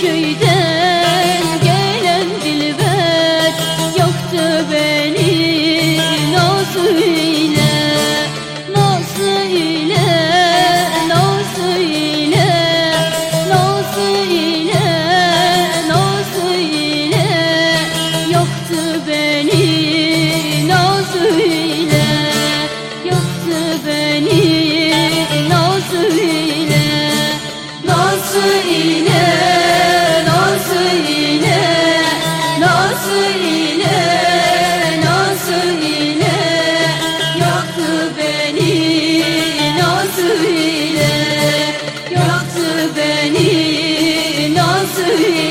köyden gelen dilber Yaktı beni nasıl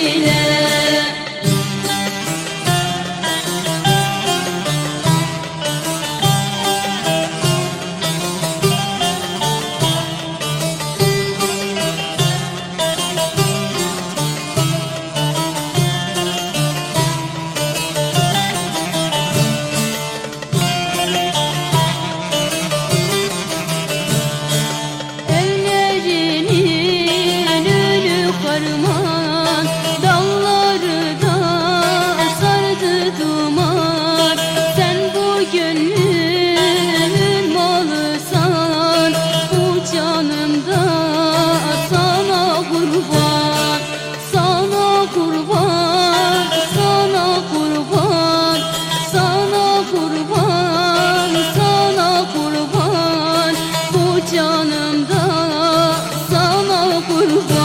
ile canımda